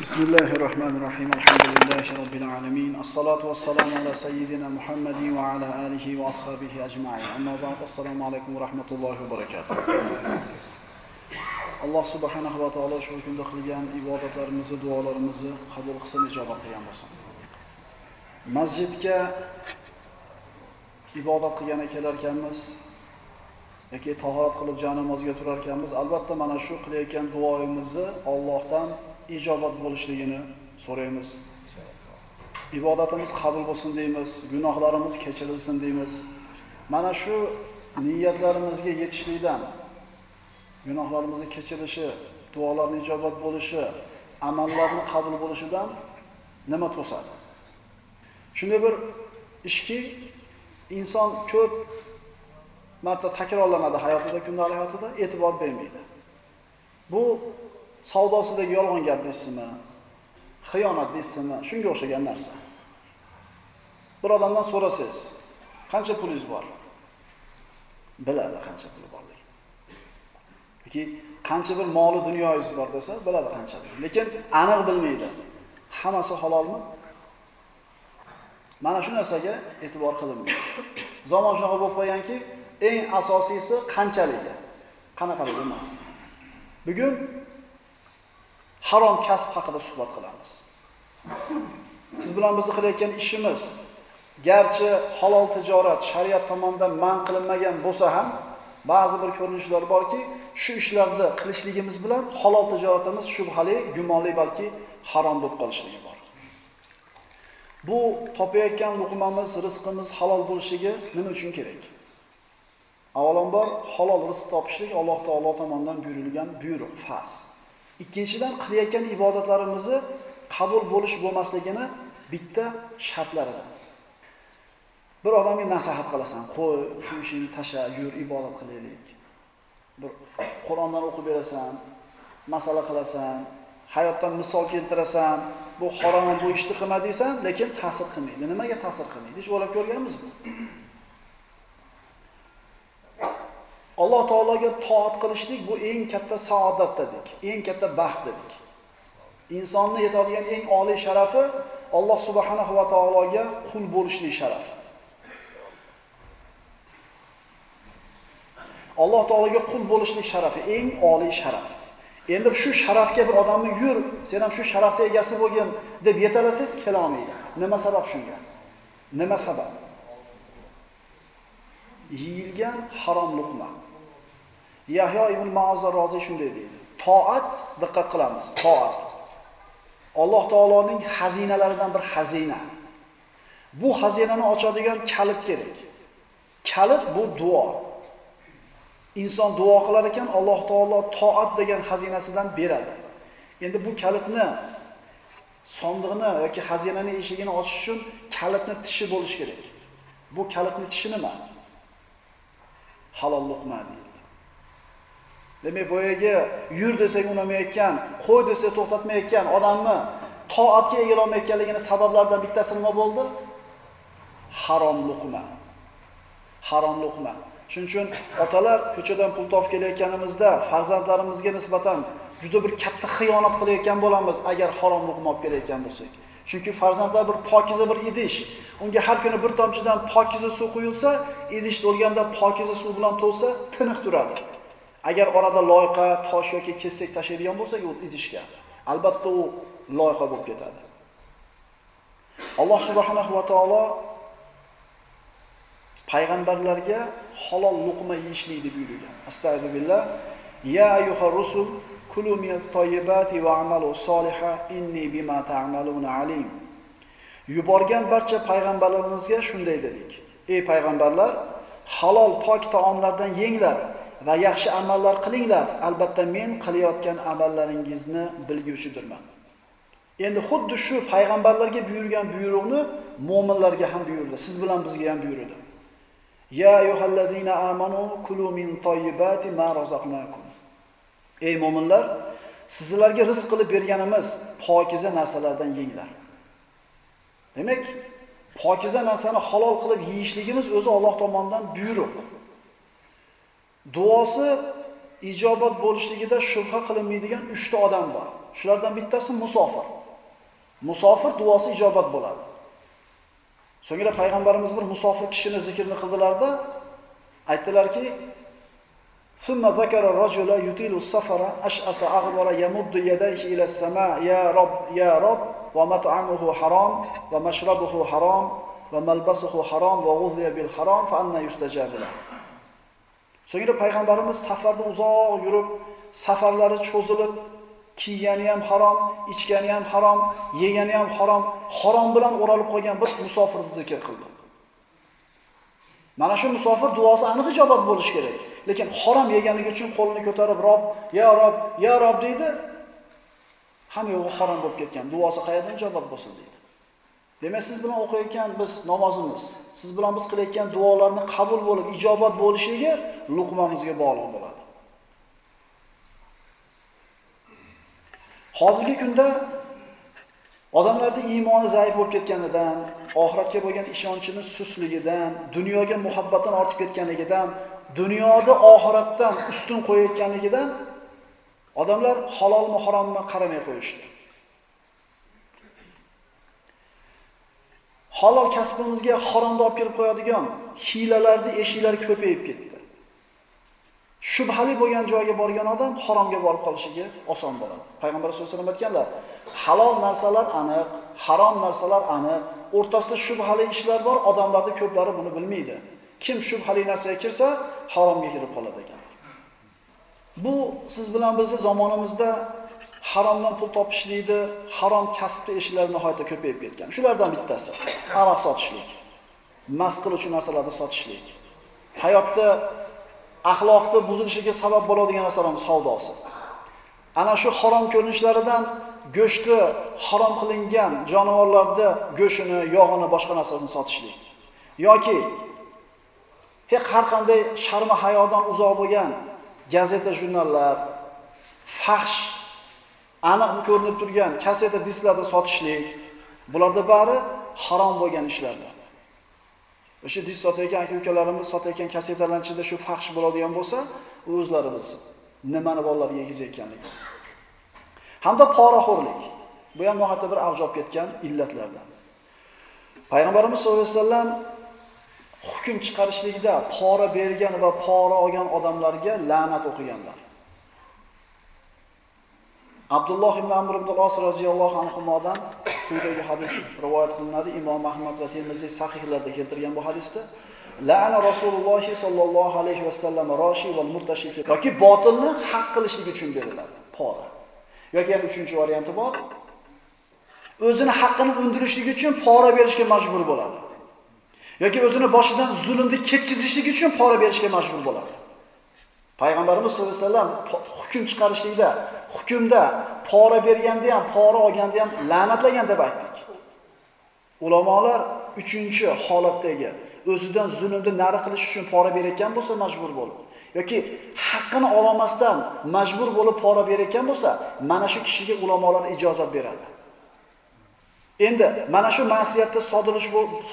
بسم الله الرحمن الرحيم الحمد لله رب العالمين الصلاة والسلام على سيدنا محمد وعلى آله وأصحابه أجمعين أما بعد السلام عليكم ورحمة الله وبركاته alloh subhanahu va taolo shu kunda qilgan ibodatlarimizni duolarimizni qabul qilsin ijobat qilgan bo'lsin masjidga ibodat qilgani kelar ekanmiz yoki tahorat qilib jami namozga turar ekanmiz albatta mana shu qilayotgan duoyimizni Allohdan ijobat bo'lishligini so'raymiz. Ibodatimiz qabul bo'lsin deymiz, gunohlarimiz kechirilsin deymiz. Mana shu niyatlarimizga yetishlikdan gunohlarimizni kechirishi, duolarning ijobat bo'lishi, amallarning qabul bo'lishidan nima to'sadi? Shunday bir ishki inson ko'p marta takrorlanadi hayotida, kundalik hayotida e'tibor bermaydi. Bu savdosidagi yolg'on gap deysizmi, xiyonat deysizmi, shunga o'xshagan narsa. Bir odamdan so'rasangiz, qancha pulingiz bor? Biladi qancha puli borligini. yoki qancha bir moli dunyoyingiz bor desa, biladi qancha. Lekin aniq bilmaydi. Hammasi halolmi? Mana shu narsaga e'tibor qilinmaydi. Zamon shunaqa bo'lib qolganki, eng asosiysi qanchaligi, qanaqaligi emas. Bugun harom kasb haqida suhbat qilamiz. Siz bilan bizni qilayotgan ishimiz garchi halol tijorat shariat tomonidan man qilinmagan bo'lsa ham, ba'zi bir ko'rinishlar borki, shu ishlarni qilishligimiz bilan halol tijoratimiz shubhali, gumonli balki harom bo'lib qolishligi bor. Bu topayotgan luqmamiz, rizqimiz halol bo'lishligi nima uchun kerak? Avvalambor halol rizq topishlik Alloh taolo tomonidan buyurilgan buyruq, farz. Ikkinchidan qilayotgan ibodatlarimizni qabul bo'lish bo'lmasligini bitta shartlaridan. Bir odamga nasihat qilasan, qo'y, shu ishingni tasha, yur, ibodat qilaylik. Bir Qur'ondan o'qib berasan, masala qilasan, hayotdan misol keltirasan, bu harom, bu ishni qilma deysan, lekin ta'sir qilmaydi. Nimaga ta'sir qilmaydi? Hech o'ylab ko'rganmizmi? Alloh taologa toat qilishlik bu eng katta saodat dedik, eng katta baxt dedik. Insonni yetadigan eng oliy sharafi Alloh subhanahu va taologa qul bo'lishlik sharafi. Alloh taologa qul bo'lishlik sharafi eng oliy sharaf. Endi shu sharafga bir odamni yur, sen ham shu sharafga egasi bo'lgin deb yetalasangiz kela olmaydi. Nima sabab shunga? Nima sabab? Yeyilgan harom luqma. Yahyo ibn Ma'azza rozi shunday deydi. Toat diqqat qilamiz, toat. Alloh taoloning xazinalaridan bir xazina. Bu xazinani ochadigan kalit kerak. Kalit bu duo. Inson duo qilar ekan, Alloh taolo toat degan xazinasidan beradi. Endi bu kalitni sondiqni yoki xazinaning eshigini ochish uchun kalitni tishi bo'lish kerak. Bu kalitni tishi nima? Halol luqma deydi. Demak, boyagi yur desak unamayotgan, qo'y desak to'xtatmayotgan odamni toatga egilolmayotganligini sabablaridan bittasi nima bo'ldi? Harom luqma. Harom luqma. Shuning uchun otalar ko'chadan pul topib kelayotganimizda farzandlarimizga nisbatan juda bir katta xiyonat qilayotgan bo'lamiz agar harom luqma olib kelayotgan bo'lsak. Chunki farzandlar bir pokiza bir idish, unga har kuni bir tomchidan pokiza suv quyilsa, idish to'lganda pokiza suv bilan to'lsa, tiniq turadi. Agar orada loyqa, tosh yoki kesak tashlaydigan bo'lsak, u idishga, albatta u loyqa bo'lib ketadi. Alloh subhanahu va taolo payg'ambarlarga halol luqma yeyishlikni buyurgan. Astagfirullah. Ya ayyuhar rusul kulu minat toyyibati va amalu soliha inni bima ta'maluna alim. Yuborgan barcha payg'ambarlarimizga shunday dedik. Ey payg'ambarlar, halol pok taomlardan yenglar va yaxshi amallar qilinglar. Albatta men qilayotgan amallaringizni bilguvchidirman. Endi xuddi shu payg'ambarlarga buyurgan buyruqni mu'minlarga ham buyurdi. Siz bilan bizga ham buyurdi. Ya ayyuhallazina amanu kulu min toyyibati ma razaqnakum. Ey mu'minlar, sizlarga rizq qilib berganimiz pokiza narsalardan yenglar. Demak, pokiza narsani halol qilib yeyishligimiz o'zi Alloh tomonidan buyruq. Duosi ijobat bo'lishligida shubha qilinmaydigan 3 ta odam bor. Shulardan bittasi musofir. Musofir duosi ijobat bo'ladi. So'ngra payg'ambarimiz bir musofir kishini zikrni qildilarda aytdilarki, ثم ذكر الرجل يطيل السفر أشأس أغبر يمد يديه إلى السماء يا رب يا رب ومطعمه حرام ومشربه حرام وملبسه حرام وغذي بالحرام فأنا يستجاب له So'ngra payg'ambarimiz safarda uzoq yurib, safarlari cho'zilib, kiygani ham harom, ichgani ham harom, yegani ham harom, harom bilan o'ralib qolgan bir musofirni zikr qildi. Mana shu musofir duosi aniq ijobat bo'lishi kerak. Lekin harom yeganligi uchun qo'lini ko'tarib Rob, ya Rob, ya Rob deydi. Hamma yo'g'i harom bo'lib ketgan. Duosi qayerdan ijobat bo'lsin deydi. Demak, siz bilan o'qiyotgan biz namozimiz, siz bilan biz qilayotgan duolarni qabul bo'lib, ijobat bo'lishiga luqmamizga bog'liq bo'ladi. Hozirgi kunda odamlarning iymoni zaif bo'lib ketganidan, oxiratga bo'lgan ishonchini susligidan, dunyoga muhabbatdan ortib ketganligidan, dunyoda oxiratdan ustun qo'yayotganligidan odamlar halolmi harommi qaramay qo'yishdi. Halol kasbimizga haromni olib kelib qo'yadigan hiylalarni eshiklari ko'payib ketdi. shubhali bo'lgan joyga borgan odam haromga borib qolishiga oson bo'ladi. Payg'ambar sollallohu alayhi vasallam aytganlar, halol narsalar aniq, harom narsalar aniq, o'rtasida shubhali ishlar bor, odamlarning ko'plari buni bilmaydi. Kim shubhali narsaga kirsa, haromga kirib qoladi ekan. Bu siz bilan bizni zamonimizda haromdan pul topishlikni, harom kasbni ishlar nihoyatda ko'payib ketgan. Shulardan bittasi aroq sotishlik, mast qiluvchi narsalarni sotishlik. Hayotda axloqni buzilishiga sabab bo'ladigan narsalarning savdosi. Ana shu harom ko'rinishlaridan go'shtni harom qilingan jonivorlarni go'shini, yog'ini, boshqa narsalarni sotishlik. yoki hech har qanday sharma hayodan uzoq bo'lgan gazeta, jurnallar, fahsh aniq ko'rinib turgan kasseta disklarni sotishlik, bularda bari harom bo'lgan ishlardir. O'sha disk sotayotgan aka-ukalarimiz sotayotgan kasetalarning ichida shu faxsh bo'ladigan bo'lsa, u o'zlari bilsin. Nimani bolalarga yegizayotganligini. Hamda poraxo'rlik. Bu ham nihoyatda bir avj olib ketgan illatlardan. Payg'ambarimiz sollallohu alayhi vasallam hukm chiqarishlikda pora bergan va pora olgan odamlarga la'nat o'qiganlar. Abdulloh ibn Amr ibn al-As roziyallohu anhumodan quyidagi hadis rivoyat qilinadi. Imom Ahmad va Termiziy sahihlarda keltirgan bu hadisda La'ana Rasululloh sollallohu alayhi vasallam roshi va murtashi yoki botilni haq qilishlik uchun beriladi. Pora. Yoki yana uchinchi varianti bor. O'zini haqqini undirishlik uchun pora berishga majbur bo'ladi. yoki o'zini boshidan zulmni ketkizishlik uchun pora berishga majbur bo'ladi. Payg'ambarimiz sollallohu alayhi vasallam hukm chiqarishlikda, hukmda pora berganda ham, pora olganda ham la'natlagan deb aytdik. Ulamolar 3-chi holatdagi o'zidan zulmni nari qilish uchun pora berayotgan bo'lsa majbur bo'lib yoki haqqini ololmasdan majbur bo'lib pora berayotgan bo'lsa, mana shu kishiga ulamolar ijozat beradi. Endi mana shu ma'siyatda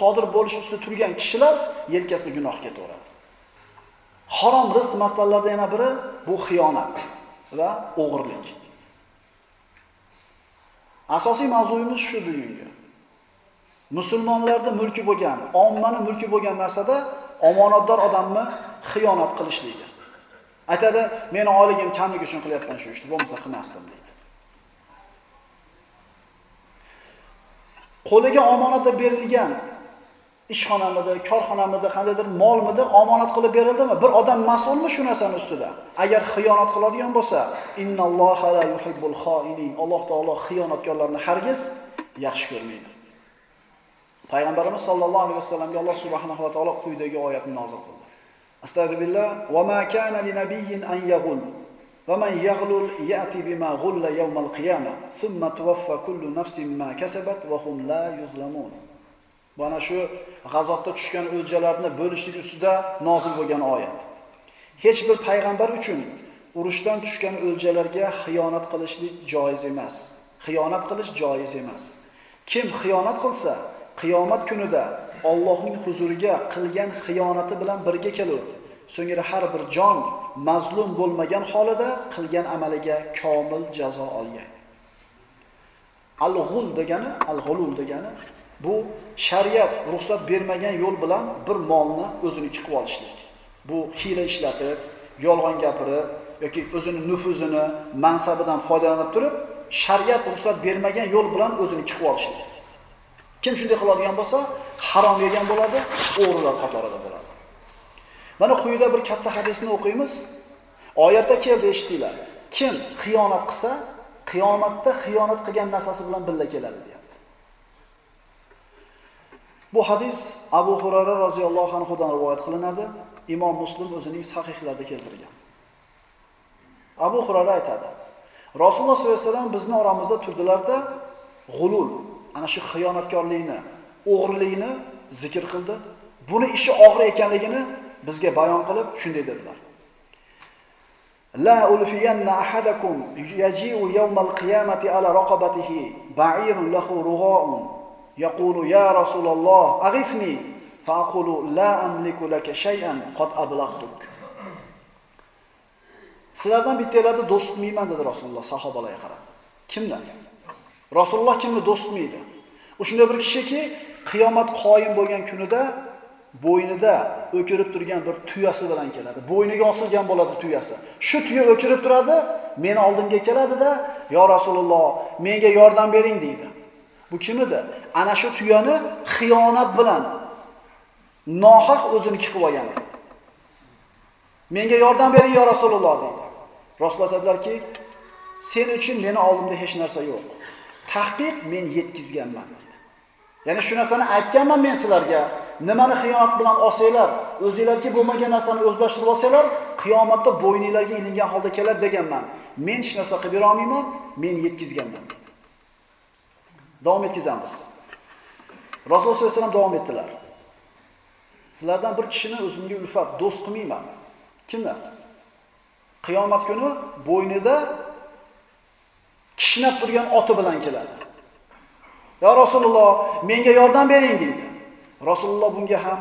sodir bo'lish ustida turgan kishilar yelkasida gunoh ketaveradi. Harom rizq masalalarida yana biri bu xiyonat va o'g'irlik. Asosiy mavzuyimiz shu bugungi. Musulmonlarda mulki bo'lgan, ommani mulki bo'lgan narsada omonatdor odamni xiyonat qilishligi. Aytadi, meni oyligim kamligi uchun qilyapman shu ishni, bo'lmasa qilmasdim deydi. Qo'liga omonatda berilgan ishxonamida, korxonamida, qandaydir molmida omonat qilib berildimi? Bir odam mas'ulmi shu narsani ustida? Agar xiyonat qiladigan bo'lsa, innalloha la yuhibbul xoinin. Alloh taolo xiyonatkorlarni hargiz yaxshi ko'rmaydi. Payg'ambarimiz sollallohu alayhi vasallamga Alloh subhanahu va taolo quyidagi oyatni nozil qildi. Astagfirullah va ma kana li an yaghul va man yaghlul ya'ti bima ghulla yawmal qiyamah thumma tuwaffa kullu nafsin ma kasabat va hum la yuzlamun. Mana shu g'azotda tushgan o'ljalarni bo'lishlik ustida nozil bo'lgan oyat. Hech bir payg'ambar uchun urushdan tushgan o'ljalarga xiyonat qilishlik joiz emas. Xiyonat qilish joiz emas. Kim xiyonat qilsa, qiyomat kunida Allohning huzuriga qilgan xiyonati bilan birga kelur. so'ngra har bir jon mazlum bo'lmagan holida qilgan amaliga komil jazo olgan. Al-ghul degani, al-ghulul degani bu shariat ruxsat bermagan yo'l bilan bir molni o'ziniki qilib olishlik. Bu hiyla ishlatib, yolg'on gapirib yoki o'zini nufuzini, mansabidan foydalanib turib, shariat ruxsat bermagan yo'l bilan o'ziniki qilib olishlik. Kim shunday qiladigan bo'lsa, harom yegan bo'ladi, o'g'rilar qatorida bo'ladi. Mana quyida bir katta hadisni o'qiymiz. Oyatda keldi eshitdinglar. Kim xiyonat qilsa, qiyomatda xiyonat qilgan narsasi bilan birga keladi deyapti. Bu hadis Abu Hurayra roziyallohu anhudan rivoyat qilinadi. Imom Muslim o'zining sahihlarida keltirgan. Abu Hurayra aytadi: Rasululloh sollallohu alayhi vasallam bizni oramizda turdilarda g'ulul, ana shu xiyonatkorlikni, o'g'rilikni zikr qildi. Buni ishi og'ir ekanligini bizga bayon qilib shunday dedilar. La ulfiyanna ahadakum yaji'u yawmal qiyamati ala raqabatihi ba'irun lahu يقول يا ya Rasululloh aghithni فأقول la amliku laka shay'an qad أبلغتك Sizlardan bittalarni do'st tutmayman dedi Rasululloh sahobalarga qarab. Kimdan? Rasululloh kimni do'st tutmaydi? U shunday bir kishiki, qiyomat qoyim bo'lgan kunida bo'ynida o'kirib turgan bir tuyasi bilan keladi. Bo'yniga osilgan bo'ladi tuyasi. Shu tuya o'kirib turadi, meni oldimga keladida, "Yo Rasululloh, menga yordam bering" deydi. Bu kim edi? Ana shu tuyani xiyonat bilan nohaq o'ziniki qilib olgan. Menga yordam bering yo Rasululloh dedi. Rasululloh aytadilarki, sen uchun meni oldimda hech narsa yo'q. Tahqiq men yetkizganman dedi. Ya'ni shu narsani aytganman men sizlarga. Nimani xiyonat bilan olsanglar, o'zingizlarga bo'lmagan narsani o'zlashtirib olsanglar, qiyomatda bo'yningizlarga ilingan holda keladi deganman. Men hech narsa qilib bera olmayman, men yetkizganman dedi. Davom etkazamiz. Rasululloh sollallohu alayhi vasallam davom etdilar. Sizlardan bir kishini o'zimga ulfat, do'st qilmayman. Kimni? Qiyomat kuni bo'ynida kishnab turgan oti bilan keladi. Ya Rasululloh, menga yordam bering deydi. Rasululloh bunga ham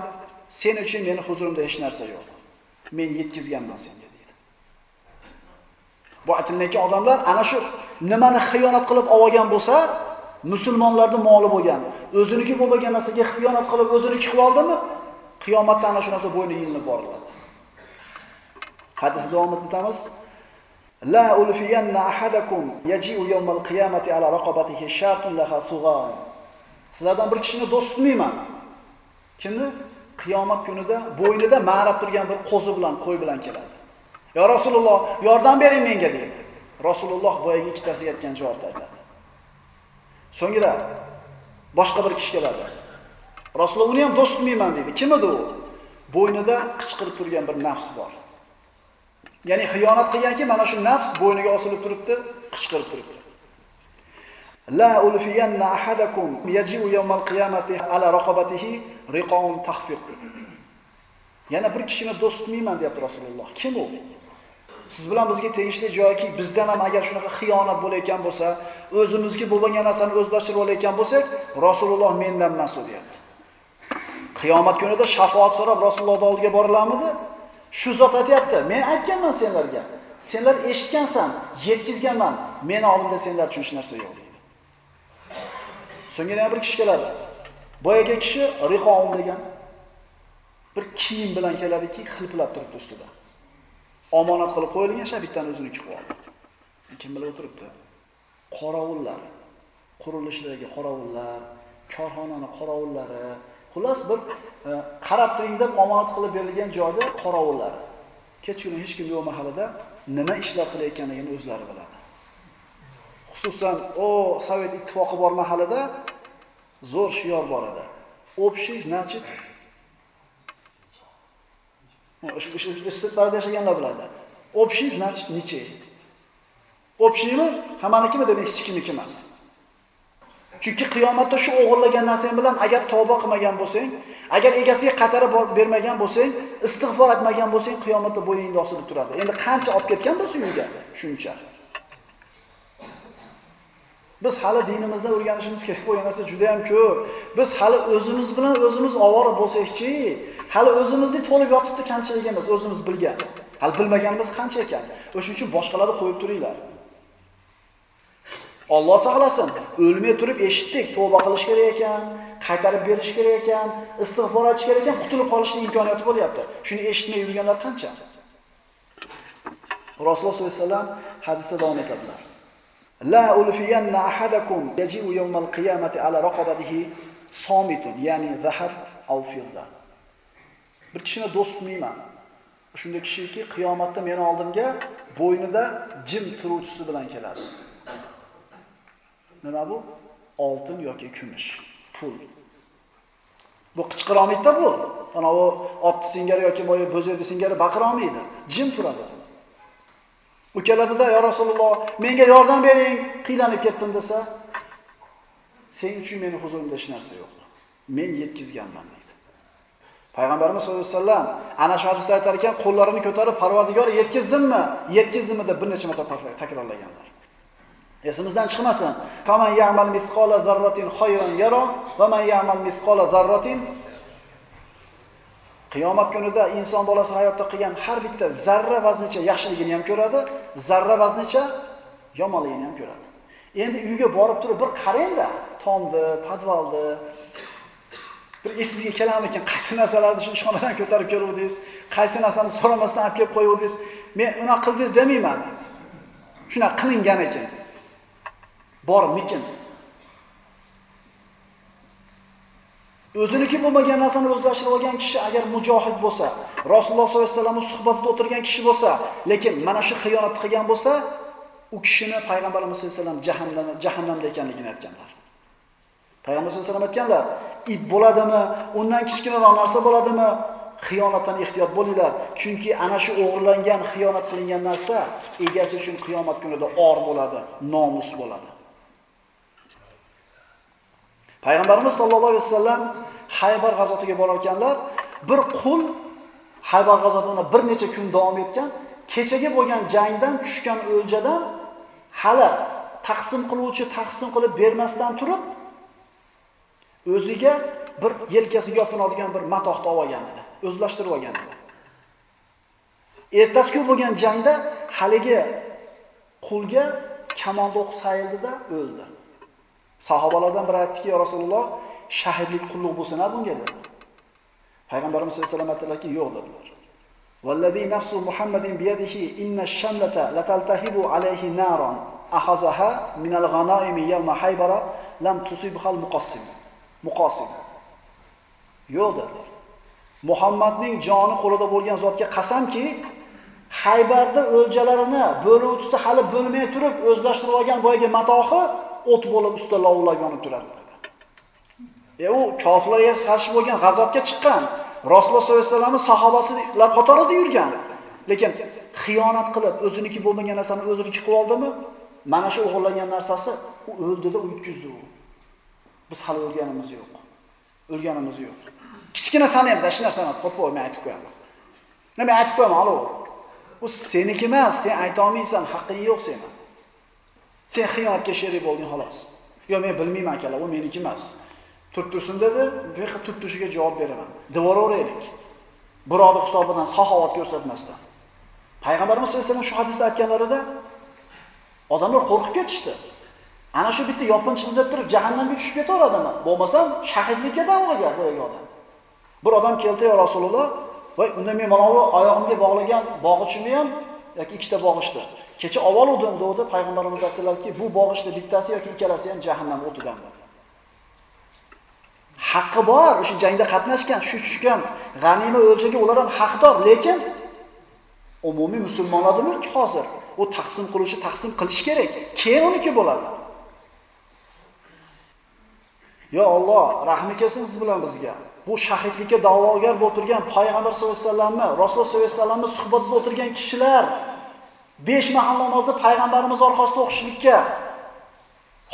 sen uchun meni huzurimda hech narsa yo'q. Men yetkizganman senga deydi. Bu aytilayotgan odamlar ana shu nimani xiyonat qilib olgan bo'lsa, musulmonlarning moli bo'lgan, o'ziniki bo'lmagan narsaga xiyonat qilib o'ziniki qilib oldimi? Qiyomatda ana shu narsa bo'yni yilinib boriladi. Hadis davom etamiz. La ulfiyanna ahadakum yaji'u yawmal qiyamati ala raqabatihi shartun laha sughar. Sizlardan bir kishini do'st tutmayman. Kimni? Qiyomat kunida bo'ynida ma'rab turgan bir qo'zi bilan, qo'y bilan keladi. Ya Rasululloh, yordam bering menga dedi. Rasululloh boyaga ikkitasiga aytgan javobni aytadi. So'ngra boshqa bir kishi keladi. Rasululloh uni ham do'st tutmayman dedi. Kim edi u? Bo'ynida qichqirib turgan bir nafs bor. Ya'ni xiyonat qilganki, mana shu nafs bo'yniga osilib turibdi, qichqirib turibdi. La ulfiyanna ahadakum yaji'u yawmal qiyamati ala raqabatihi riqon tahfiq. Yana bir kishini do'st tutmayman deyapti Rasululloh. Kim u? Siz bilan bizga tegishli joyki bizdan ham agar shunaqa xiyonat bo'layotgan bo'lsa, o'zimizga bo'lmagan narsani o'zlashtirib olayotgan bo'lsak, Rasululloh mendan mas'ul deyapti. Qiyomat kunida shafoat so'rab Rasululloh oldiga borilarmidi? Shu zot aytayapti, men aytganman senlarga. Senlar eshitgansan, yetkizganman. Meni oldimda senlar uchun hech narsa yo'q deydi. So'ngra yana bir kishi keladi. boyagi kishi riqoum degan bir kiyim bilan keladiki, hilpilab turibdi ustida. Omonat qilib qo'yilgan bittani o'ziniki qilib oldi. Kim bilib o'tiribdi? Qorovullar, qurilishdagi qorovullar, korxonani qorovullari, Xullas bir e, qarab turing deb omonat qilib berilgan joyda qorovullar. Kechqurun hech kim yo'q mahallada nima ishlar qilayotganligini o'zlari biladi. Xususan, o Sovet ittifoqi bor mahallada zo'r shior bor edi. Общий, значит, o'sha yashaganlar biladi. Общий, значит, necha. Общийmi? Hammanikimi demak hech kimniki emas. Chunki qiyomatda shu o'g'illagan narsang bilan agar tavba qilmagan bo'lsang, agar egasiga qatarib bermagan bo'lsang, istig'for etmagan bo'lsang, qiyomatda bo'yingda osilib turadi. Endi qancha olib ketgan bo'lsa uyga, shuncha. Biz hali dinimizni o'rganishimiz kerak bo'lgan narsa juda ham ko'p. Biz hali o'zimiz bilan o'zimiz ovora bo'lsakchi, hali o'zimizni to'lib yotibdi kamchiligimiz, o'zimiz bilgan. Hali bilmaganimiz qancha ekan. O'shuning uchun boshqalarni qo'yib turinglar. Alloh saqlasin. O'lmay turib eshitdik, tavba qilish kerak ekan, qaytarib berish kerak ekan, istig'for aytish kerak ekan, qutulib qolishning imkoniyati bo'lyapti. Shuni eshitmay yurganlar qancha? Rasululloh sollallohu alayhi vasallam hadisda davom etadilar. La ulfiyanna ahadakum yaji'u yawmal qiyamati ala raqabatihi somitun, ya'ni zahab aw fidda. Bir kishini do'st tutmayman. Shunday kishiki qiyomatda meni oldimga bo'ynida jim turuvchisi bilan keladi. Nima bu? Oltin yoki kumush, pul. Bu qichqira olmaydi bu. Ana u ot singari yoki boya bo'zaydi singari baqira olmaydi. Jim turadi. U keladida, "Ya Rasululloh, menga yordam bering, qiylanib ketdim" desa, "Sen uchun meni huzurimda hech narsa yo'q. Men yetkizganman" deydi. Payg'ambarimiz sollallohu alayhi vasallam ana shu hadisda aytar ekan, qo'llarini ko'tarib, "Parvardigor, yetkizdimmi? Yetkizdimmi?" deb bir necha marta takrorlaganlar. Esimizdan chiqmasin. Faman ya'mal mithqala zarratin khayran yara va man ya'mal mithqala zarratin Qiyomat kunida inson bolasi hayotda qilgan har bitta zarra vaznicha yaxshiligini ham ko'radi, zarra vaznicha yomonligini ham ko'radi. Endi uyga borib turib bir qarangda, tomni, podvalni bir esingizga kelarmikan, qaysi narsalarni shu ishxonadan ko'tarib keluvdingiz, qaysi narsani so'ramasdan olib kelib qo'yuvdingiz. Men unaqa qildingiz demayman. Shunaqa qilingan ekan. bormikin? O'ziniki bo'lmagan narsani o'zlashtirib olgan kishi agar mujohid bo'lsa, Rasululloh sollallohu alayhi vasallam suhbatida o'tirgan kishi bo'lsa, lekin mana shu xiyonat qilgan bo'lsa, u kishini payg'ambarimiz sollallohu alayhi vasallam jahannam jahannamda ekanligini aytganlar. Payg'ambar sollallohu alayhi vasallam aytganlar, ip bo'ladimi, undan kichkinaroq narsa bo'ladimi, xiyonatdan ehtiyot bo'linglar, chunki ana shu o'g'irlangan, xiyonat qilingan narsa egasi uchun qiyomat kunida or bo'ladi, nomus bo'ladi. Payg'ambarimiz sollallohu alayhi vasallam Haybar g'azotiga borar ekanlar, bir qul Haybar g'azotini bir necha kun davom etgan, kechagi bo'lgan jangdan tushgan o'ljadan hali taqsim qiluvchi taqsim qilib bermasdan turib o'ziga bir yelkasiga yopinadigan bir matohni olgan edi, o'zlashtirib olgan edi. Ertasi kun bo'lgan jangda haligi qulga kamonda o'q sayildida o'ldi. Sahobalardan biri aytdiki, "Ya Rasululloh, shahidlik qulluq bo'lsin a bunga?" dedi. Payg'ambarimiz sollallohu alayhi vasallam aytdilarki, "Yo'q" dedilar. "Vallazi nafsu Muhammadin biyadihi inna shamlata lataltahibu alayhi naron ahazaha min al-ghanaimi yawma Haybara lam tusibha al-muqassim." Muqassim. Yo'q dedilar. Muhammadning joni qo'lida bo'lgan zotga qasamki, Haybarda o'ljalarini bo'lib o'tsa hali bo'lmay turib o'zlashtirib olgan boyagi matohi o't bo'lib ustida lovillab yonib turadi dedi. E u kofirlarga qarshi bo'lgan g'azobga chiqqan. Rasululloh sollallohu alayhi vasallamning sahobasilar qatorida yurgan. Lekin xiyonat qilib o'ziniki bo'lmagan narsani o'ziniki qilib oldimi? Mana shu o'g'irlangan narsasi u o'ldida u yutkizdi u. Biz hali o'lganimiz yo'q. O'lganimiz yo'q. Kichkina sanaymiz, hech narsa emas, qo'yib men aytib qo'yaman. Nima aytib qo'yaman, alo. U seniki emas, sen ayta olmaysan, haqqing yo'q seni. Sen xiyonatga sherik bo'lding xolos. Yo men bilmayman akalar, u meniki emas. Turib tursin dedi, men turib turishiga javob beraman. Devoraveraylik. birovni hisobidan saxovat ko'rsatmasdan. Payg'ambarimiz sollallohu alayhi vasallam shu hadisda aytganlarida odamlar qo'rqib ketishdi. Ana shu bitta yopinchiqlab turib jahannamga tushib ketaveradimi? Bo'lmasam shahidlikka da'vogar boyagi odam. Bir odam keldi yo Rasululloh, voy unda men mana bu oyog'imga bog'lagan bog'ichimni ham yoki ikkita bog'ichdi. Kecha avvaluvdim dedi, payg'ambarimiz aytdilarki, bu bog'ishni bittasi yoki ikkalasi ham jahannam o'tidan. Haqqi bor, o'sha jangda qatnashgan, shu tushgan g'anima o'ljaga ular ham haqdor, lekin umumiy musulmonlarning mulki hozir. U taqsim qiluvchi taqsim qilish kerak. Keyin uniki bo'ladi. Yo Alloh, rahmi kelsin siz bilan bizga. Bu shahidlikka da'vogar bo'lib turgan payg'ambar sollallohu alayhi vasallamni, Rasululloh sollallohu alayhi vasallamni suhbatida o'tirgan kishilar besh mahal namozni payg'ambarimiz orqasida o'qishlikka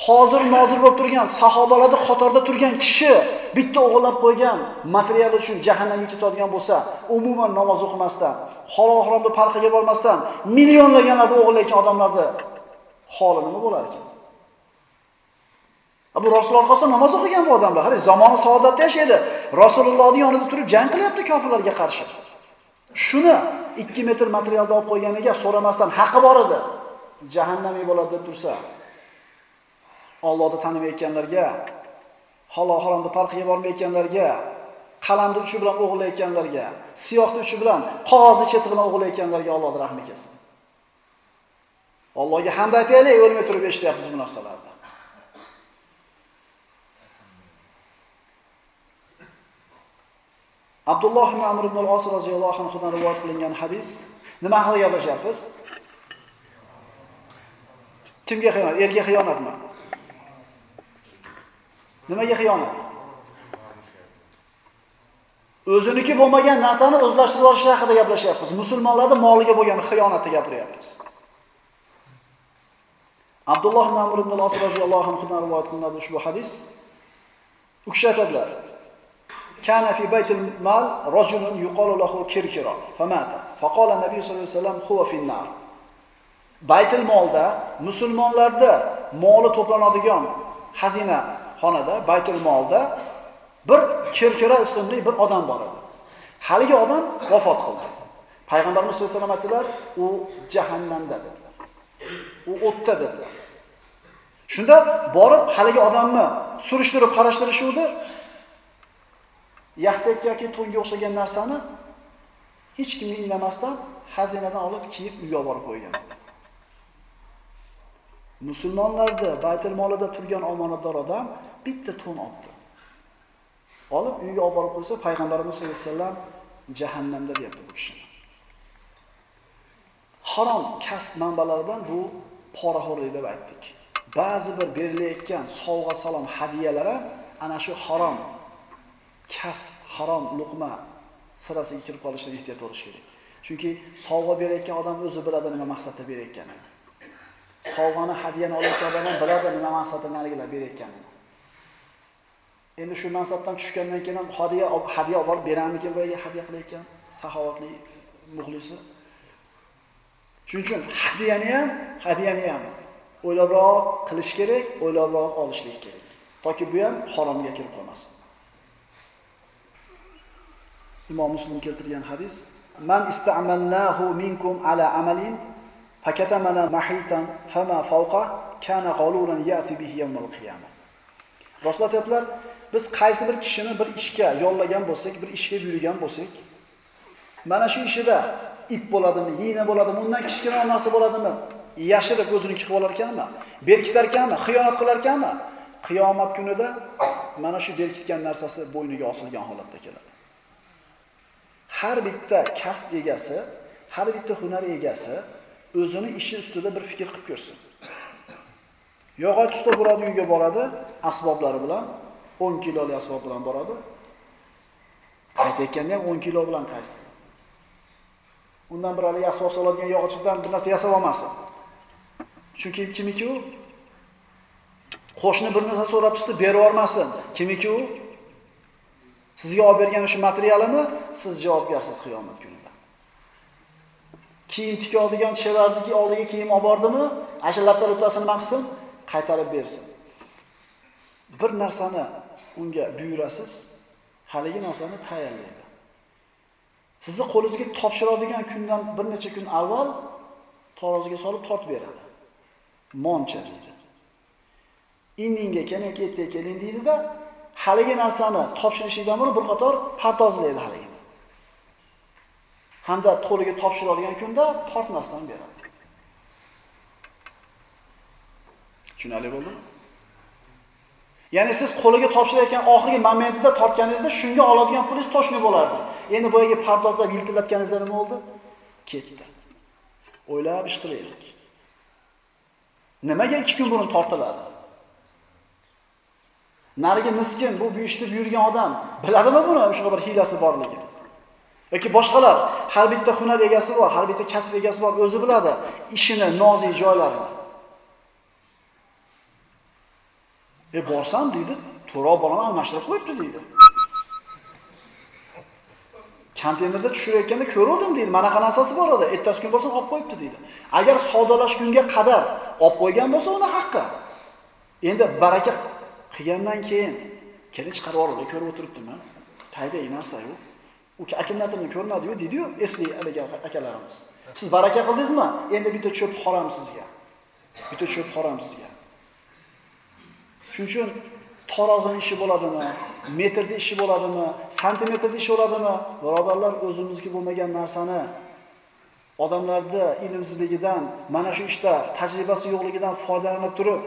hozir nozir bo'lib turgan sahobalarni qatorda turgan kishi bitta o'g'irlab qo'ygan material uchun jahannamga ketadigan bo'lsa, umuman namoz o'qimasdan, halol haromni farqiga bormasdan millionlaganlarda o'g'irlayotgan odamlarni holi nima bo'lar ekan? Bu Rasululloh orqasida namoz o'qigan bu odamlar. Har zamoni saodatda yashaydi. Rasulullohning yonida turib jang qilyapti kofirlarga qarshi. Shuni 2 metr materialda olib qo'yganiga so'ramasdan haqqi bor edi. Jahannamiy bo'ladi deb tursa. Allohni tanimayotganlarga, halol haromni farqiga bormayotganlarga, qalamni uchi bilan o'g'irlayotganlarga, siyohni uchi bilan, qog'ozni cheti bilan o'g'irlayotganlarga Alloh rahmi kelsin. Allohga hamd aytaylik, o'lmay turib eshityapmiz bu narsalarni. Abdulloh ibn Amr ibn al-As roziyallohu anhu rivoyat qilingan hadis nima haqida gaplashyapmiz? Kimga xiyonat? Erga xiyonatmi? Nimaga xiyonat? O'ziniki bo'lmagan narsani o'zlashtirib olish haqida gaplashyapmiz. Musulmonlarning moliga bo'lgan xiyonatni gapiryapmiz. Abdulloh ibn Amr ibn al-As roziyallohu anhu rivoyat qilinadi ushbu hadis. U kishi aytadilar: "Kana fi baytil mal rajulun yuqalu lahu kirkira, famata. Faqala Nabiy sollallohu alayhi vasallam huwa fin nar." Baytil molda musulmonlarda moli to'planadigan xazina xonada, baytul molda bir Kirkira ismli bir odam bor edi. Haligi odam vafot qildi. Payg'ambarimiz sallallohu alayhi vasallam aytdilar, u jahannamda dedilar. U o'tda dedilar. Shunda borib haligi odamni surishtirib qarashtirishuvdi. Yaxtek yoki to'nga o'xshagan narsani hech kimga indamasdan xazinadan olib kiyib uyga borib qo'ygan. Musulmonlarda Baytul Molida turgan omonatdor odam bitta to'n oldi. Olib uyga olib borib qo'ysa, payg'ambarimiz sollallohu alayhi vasallam jahannamda deyapti bu kishini. Harom kasb manbalaridan bu poraxo'rlik deb aytdik. Ba'zi bir berilayotgan sovg'a salom hadiyalar ham ana shu harom kasb, harom luqma sirasiga kirib qolishdan ehtiyot bo'lish kerak. Chunki sovg'a berayotgan odam o'zi biladi nima maqsadda berayotganini. Sovg'ani hadiyani olayotgan odam ham biladi nima maqsadda narigilar berayotganini. Endi shu mansabdan tushgandan keyin ham hadiya hadiya olib borib berammikan boyaga hadiya qilayotgan saxovatli muxlisi. Shuning uchun hadiyani ham, hadiyani ham o'ylabroq qilish kerak, o'ylabroq olishlik kerak. Toki bu ham haromga kirib qolmasin. Imom Muslim keltirgan hadis: "Man ista'malnahu minkum ala amalin fakatamana mahitan fama fawqa kana qalulan ya'ti bihi yawmal qiyamah." Rasululloh aytadilar, biz qaysi bir kishini bir ishga yollagan bo'lsak, bir ishga buyurgan bo'lsak, mana shu ishida ip bo'ladimi, yina bo'ladimi, undan kichkina narsa bo'ladimi, yashirib o'zini qilib olar ekanmi, berkitar ekanmi, xiyonat qilar ekanmi, qiyomat kunida mana shu berkitgan narsasi bo'yniga osilgan holatda keladi. Har bitta kasb egasi, har bitta hunar egasi o'zini ishi ustida bir fikr qilib ko'rsin. Yog'och usta bo'ladi uyga boradi, asboblari bilan 10 kilolik asbob bilan boradi. Aytayotganda ham 10 kilo bilan qaytsin. Undan bir haligi asbob soladigan yog'ochdan bir narsa yasab olmasin. Chunki kimiki u qo'shni bir narsa so'rab chiqsa berib yubormasin. Kimiki u sizga olib bergan shu materialimi siz javobgarsiz qiyomat kunida. Kiyim tikadigan kishilarniki oldiga kiyim olib bordimi, ashalablar o'rtasini nima qilsin? Qaytarib bersin. Bir narsani unga buyurasiz, haligi narsani tayyorlaydi. Sizni qo'lingizga topshiradigan kundan bir necha kun avval taroziga solib tortib beradi. Moncha deydi. Indinga kelin ketdi kelin deydi-da, haligi narsani topshirishlikdan buni bir qator partozlaydi haligini. Hamda qo'liga topshiradigan kunda tortmasdan beradi. Tushunarli bo'ldimi? Ya'ni siz qo'liga topshirayotgan oxirgi momentida tortganingizda shunga oladigan pulingiz toshmay bo'lardi. Endi boyaga pardozlab yiltillatganingizda nima bo'ldi? Ketdi. O'ylab ish qilaylik. Nimaga 2 kun burun tortiladi? Narigi miskin bu bu yurgan odam biladimi buni o'sha bir hiylasi borligini? yoki boshqalar har bitta hunar egasi bor, har bitta kasb egasi bor, o'zi biladi ishini, nozik joylarini. E borsam deydi, to'roq bolani almashtirib qo'yibdi deydi. Konteynerda tushirayotganda ko'rdim deydi. Mana qanaqa narsasi bor edi. Ertasi kun borsam olib qo'yibdi deydi. Agar savdolashgunga qadar olib qo'ygan bo'lsa, uni haqqi. Endi baraka qilgandan keyin kelib chiqarib yubordi, ko'rib o'tiribdimi Tayda narsa yo'q. U akamlatimni ko'rmadi-yu, dedi-yu esli haligi akalarimiz. Siz baraka qildingizmi? Endi bitta cho'p xoram sizga. Bitta cho'p xoram sizga. Shuning uchun tarozini ishi bo'ladimi, metrda ishi bo'ladimi, santimetrda ishi bo'ladimi? Birodarlar, o'zimizga bo'lmagan narsani odamlarda ilmsizligidan, mana shu ishda tajribasi yo'qligidan foydalanib turib,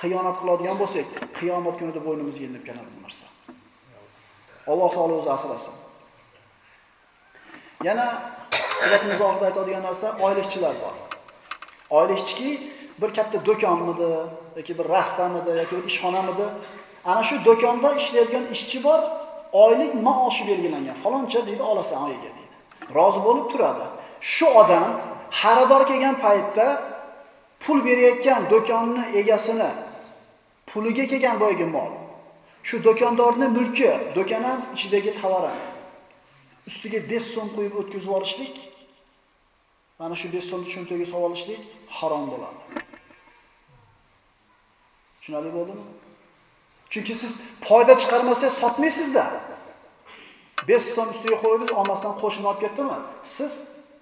xiyonat qiladigan bo'lsak, qiyomat kunida bo'ynimiz yelinib keladi bu narsa. Alloh taolo o'zi asrasin. Yana suhbatimiz oxirida aytadigan narsa oylikchilar bor. Oylikchiki bir katta do'konmidi yoki bir rastamidi yoki bir ishxonamidi, ana shu do'konda ishlayotgan ishchi bor, oylik maoshi belgilangan. Faloncha deydi, olasan oyiga deydi. Rozi bo'lib turadi. Shu odam xaridor kelgan paytda pul berayotgan do'konning egasini puliga kelgan boyagi mol. Shu do'kondorning mulki, do'kon ham ichidagi tovar ham. Ustiga 5 so'm qo'yib o'tkazib olishlik, mana shu 5 so'mni cho'ntagiga solib olishlik harom bo'ladi. Tushunarli bo'ldimi? Chunki siz foyda chiqarmasangiz sotmaysiz-da. 5 so'm ustiga qo'ydingiz, olmasdan qo'shni olib ketdimi? Siz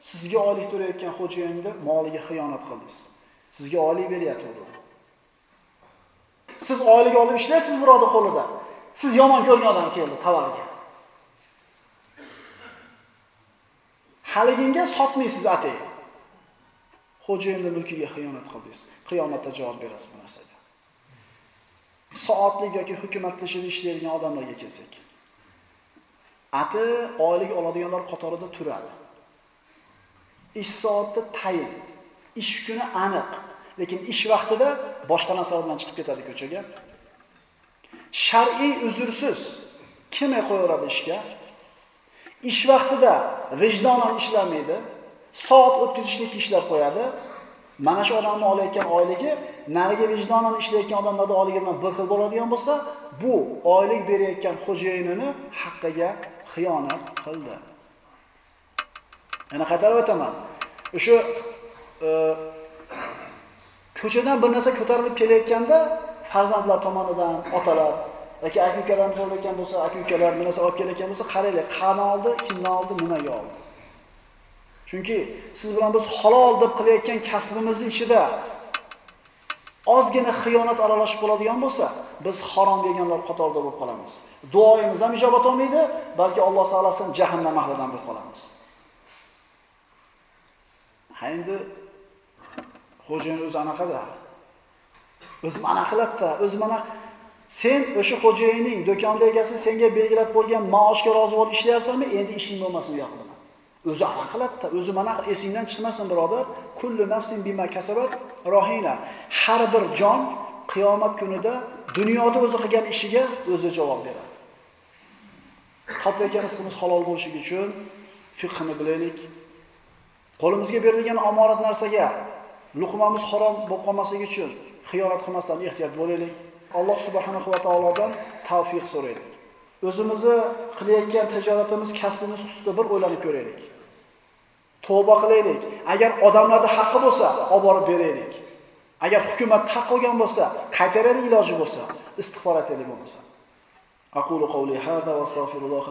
sizga oylik to'layotgan xo'jayinni moliga xiyonat qildingiz. Sizga oylik beryapti u. Siz oilaga olib ishlaysiz birovni qo'lida. Siz yomon ko'rgan odam keldi tovarga. Haliginga sotmaysiz atay. Xo'jayinni mulkiga xiyonat qildingiz. Qiyomatda javob berasiz bu narsaga. soatlik yoki hukumat ishida ishlaydigan odamlarga kelsak. Ati oylik oladiganlar qatorida turadi. Ish soati tayin, ish kuni aniq, lekin ish vaqtida boshqa narsalar bilan chiqib ketadi ko'chaga. Shar'iy uzrsiz kim qo'yaveradi ishga? Ish vaqtida vijdonan ishlamaydi, soat o'tkazishlik ishlab qo'yadi. Mana shu odamni olayotgan oyligi nariga vijdonan ishlayotgan odamlarni oyligi bilan bir xil bo'ladigan bo'lsa, bu oylik berayotgan xo'jayinini haqqiga xiyonat qildi. Yana qaytarib aytaman. O'sha e, ko'chadan bir narsa ko'tarilib kelayotganda farzandlar tomonidan otalar yoki aka-ukalarimiz olayotgan bo'lsa, aka-ukalar bir narsa olib kelayotgan bo'lsa, qaranglar, qani oldi, kimdan oldi, nimaga oldi. Chunki siz bilan biz halol deb qilayotgan kasbimizning ichida ozgina xiyonat aralashib bo'ladigan bo'lsa, biz harom deganlar qatorida bo'lib qolamiz. Duoyimiz ham ijobat olmaydi, balki Alloh taolasin jahannam ahlidan bo'lib qolamiz. Ha endi xo'jayin o'zi anaqada. O'zi mana qiladi o'zi mana sen o'sha xo'jayinning do'konda egasi senga belgilab qo'ygan maoshga rozi bo'lib ishlayapsanmi? Endi ishing bo'lmasin u yoqda. O'zi aql o'zi mana esingdan chiqmasin birodar. Kullu nafsin bima kasabat rohina. Har bir jon qiyomat kunida dunyoda o'zi qilgan ishiga o'zi javob beradi. Topayotgan rizqimiz halol bo'lishi uchun fiqhni bilaylik. Qo'limizga berilgan omorat narsaga luqmamiz harom bo'lib qolmasligi uchun xiyonat qilmasdan ehtiyot bo'laylik. Alloh subhanahu va taolodan tavfiq so'raylik. O'zimizni qilayotgan tijoratimiz, kasbimiz ustida bir o'ylanib ko'raylik. Tavba qilaylik. Agar odamlarda haqqi bo'lsa, olib borib beraylik. Agar hukumat haq qilgan bo'lsa, qaytaraylik iloji bo'lsa, istig'for aytaylik bo'lmasa. Aqulu qawli hadha va astaghfirulloh